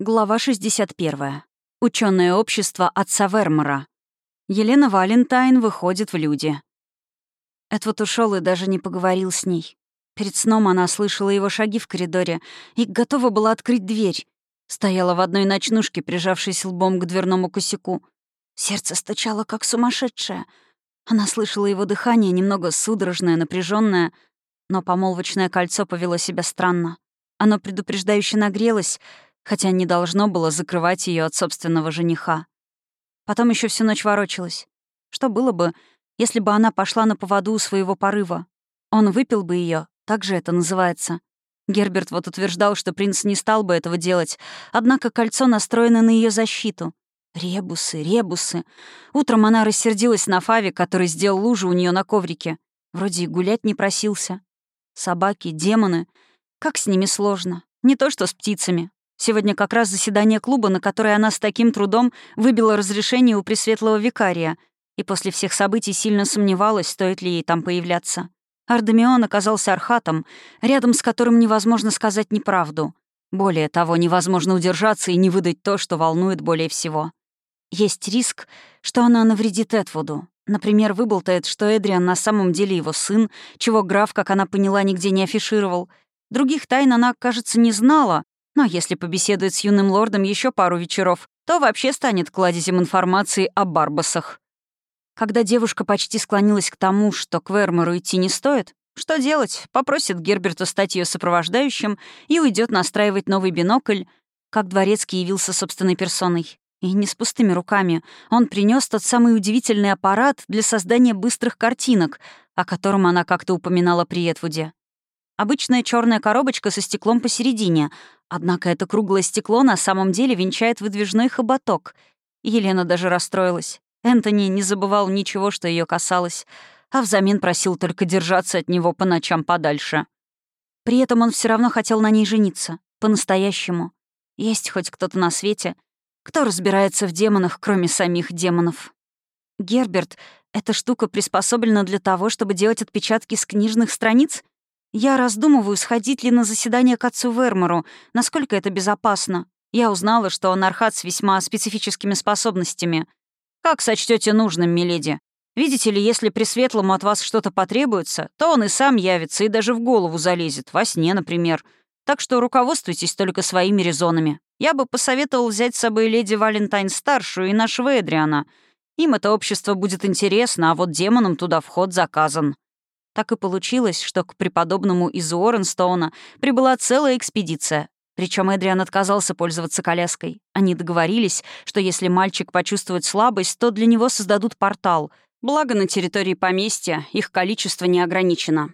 Глава 61. Ученое общество отца Вермора. Елена Валентайн выходит в люди. Эдвард ушел и даже не поговорил с ней. Перед сном она слышала его шаги в коридоре и готова была открыть дверь. Стояла в одной ночнушке, прижавшись лбом к дверному косяку. Сердце стучало, как сумасшедшее. Она слышала его дыхание, немного судорожное, напряженное, но помолвочное кольцо повело себя странно. Оно предупреждающе нагрелось — хотя не должно было закрывать ее от собственного жениха. Потом еще всю ночь ворочалась. Что было бы, если бы она пошла на поводу у своего порыва? Он выпил бы ее, так же это называется. Герберт вот утверждал, что принц не стал бы этого делать, однако кольцо настроено на ее защиту. Ребусы, ребусы. Утром она рассердилась на Фави, который сделал лужу у нее на коврике. Вроде и гулять не просился. Собаки, демоны. Как с ними сложно. Не то что с птицами. Сегодня как раз заседание клуба, на которое она с таким трудом выбила разрешение у пресветлого викария, и после всех событий сильно сомневалась, стоит ли ей там появляться. Ардемион оказался архатом, рядом с которым невозможно сказать неправду. Более того, невозможно удержаться и не выдать то, что волнует более всего. Есть риск, что она навредит Эдвуду. Например, выболтает, что Эдриан на самом деле его сын, чего граф, как она поняла, нигде не афишировал. Других тайн она, кажется, не знала, но если побеседует с юным лордом еще пару вечеров, то вообще станет кладезем информации о Барбасах. Когда девушка почти склонилась к тому, что к Вермору идти не стоит, что делать? Попросит Герберта стать ее сопровождающим и уйдет настраивать новый бинокль, как дворецкий явился собственной персоной. И не с пустыми руками. Он принес тот самый удивительный аппарат для создания быстрых картинок, о котором она как-то упоминала при Этвуде. Обычная черная коробочка со стеклом посередине, однако это круглое стекло на самом деле венчает выдвижной хоботок. Елена даже расстроилась. Энтони не забывал ничего, что ее касалось, а взамен просил только держаться от него по ночам подальше. При этом он все равно хотел на ней жениться. По-настоящему. Есть хоть кто-то на свете, кто разбирается в демонах, кроме самих демонов. Герберт, эта штука приспособлена для того, чтобы делать отпечатки с книжных страниц — я раздумываю, сходить ли на заседание к отцу Вермору, насколько это безопасно. Я узнала, что он архат с весьма специфическими способностями. Как сочтете нужным, миледи? Видите ли, если Пресветлому от вас что-то потребуется, то он и сам явится и даже в голову залезет, во сне, например. Так что руководствуйтесь только своими резонами. Я бы посоветовал взять с собой леди Валентайн-старшую и нашего Эдриана. Им это общество будет интересно, а вот демонам туда вход заказан. Так и получилось, что к преподобному из Уорренстоуна прибыла целая экспедиция. Причем Эдриан отказался пользоваться коляской. Они договорились, что если мальчик почувствует слабость, то для него создадут портал. Благо, на территории поместья их количество не ограничено.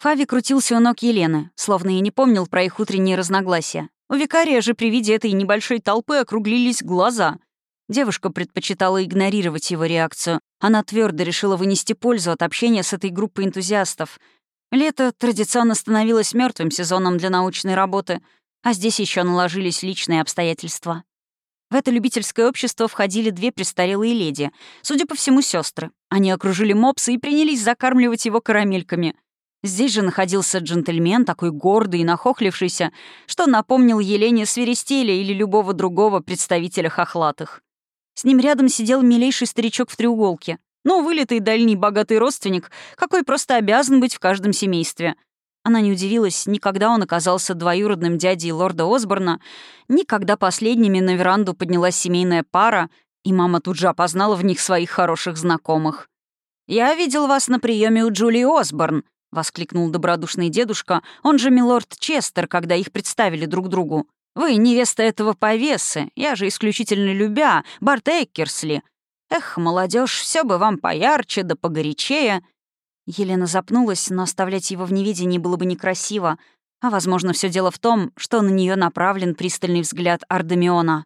Фави крутился у ног Елены, словно и не помнил про их утренние разногласия. У викария же при виде этой небольшой толпы округлились глаза. Девушка предпочитала игнорировать его реакцию. Она твердо решила вынести пользу от общения с этой группой энтузиастов. Лето традиционно становилось мертвым сезоном для научной работы, а здесь еще наложились личные обстоятельства. В это любительское общество входили две престарелые леди, судя по всему, сестры. Они окружили мопса и принялись закармливать его карамельками. Здесь же находился джентльмен, такой гордый и нахохлившийся, что напомнил Елене Свиристеля или любого другого представителя хохлатых. С ним рядом сидел милейший старичок в треуголке. Ну, вылитый дальний богатый родственник, какой просто обязан быть в каждом семействе. Она не удивилась, ни когда он оказался двоюродным дядей лорда Осборна, ни когда последними на веранду поднялась семейная пара, и мама тут же опознала в них своих хороших знакомых. «Я видел вас на приеме у Джулии Осборн», — воскликнул добродушный дедушка, он же милорд Честер, когда их представили друг другу. Вы невеста этого повесы, я же исключительно любя, Барт Эккерсли. Эх, молодежь, все бы вам поярче да погорячее». Елена запнулась, но оставлять его в невидении было бы некрасиво, а, возможно, все дело в том, что на нее направлен пристальный взгляд Ардемиона.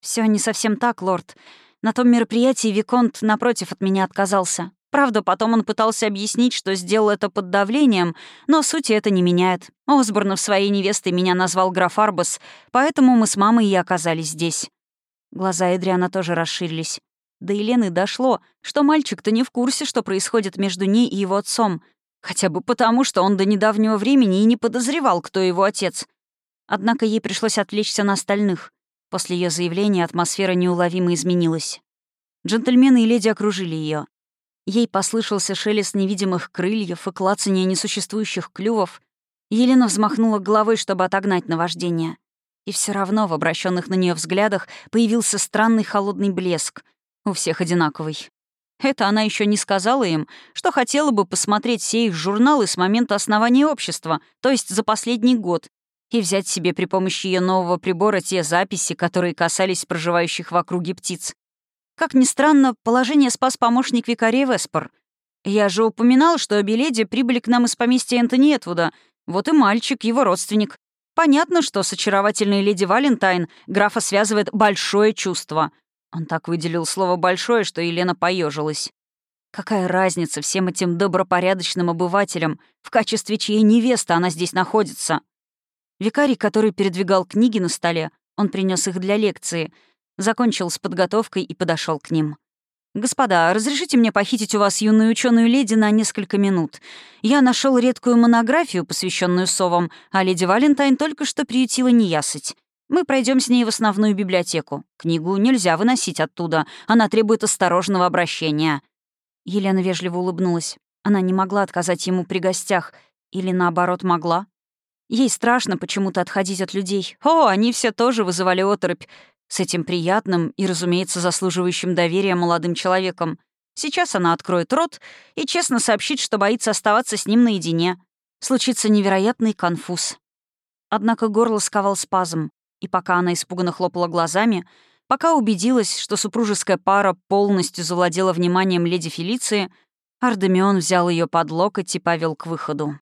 Все не совсем так, лорд. На том мероприятии Виконт, напротив, от меня отказался. Правда, потом он пытался объяснить, что сделал это под давлением, но сути это не меняет. Осборн в своей невестой меня назвал граф Арбас, поэтому мы с мамой и оказались здесь. Глаза Эдриана тоже расширились. До Елены дошло, что мальчик-то не в курсе, что происходит между ней и его отцом. Хотя бы потому, что он до недавнего времени и не подозревал, кто его отец. Однако ей пришлось отвлечься на остальных. После ее заявления атмосфера неуловимо изменилась. Джентльмены и леди окружили ее. Ей послышался шелест невидимых крыльев и клацание несуществующих клювов. Елена взмахнула головой, чтобы отогнать наваждение. И все равно в обращенных на нее взглядах появился странный холодный блеск. У всех одинаковый. Это она еще не сказала им, что хотела бы посмотреть все их журналы с момента основания общества, то есть за последний год, и взять себе при помощи ее нового прибора те записи, которые касались проживающих в округе птиц. Как ни странно, положение спас помощник викария Веспор. Я же упоминал, что обе прибыли к нам из поместья Энтони Этвуда. Вот и мальчик, его родственник. Понятно, что с очаровательной леди Валентайн графа связывает большое чувство. Он так выделил слово «большое», что Елена поежилась. Какая разница всем этим добропорядочным обывателям, в качестве чьей невесты она здесь находится? Викарий, который передвигал книги на столе, он принес их для лекции — закончил с подготовкой и подошел к ним. «Господа, разрешите мне похитить у вас юную ученую леди на несколько минут. Я нашел редкую монографию, посвященную совам, а леди Валентайн только что приютила неясыть. Мы пройдем с ней в основную библиотеку. Книгу нельзя выносить оттуда, она требует осторожного обращения». Елена вежливо улыбнулась. Она не могла отказать ему при гостях. Или, наоборот, могла. Ей страшно почему-то отходить от людей. О, они все тоже вызывали оторопь с этим приятным и, разумеется, заслуживающим доверия молодым человеком. Сейчас она откроет рот и честно сообщит, что боится оставаться с ним наедине. Случится невероятный конфуз. Однако горло сковал спазм, и пока она испуганно хлопала глазами, пока убедилась, что супружеская пара полностью завладела вниманием леди Фелиции, Ардемион взял ее под локоть и повел к выходу.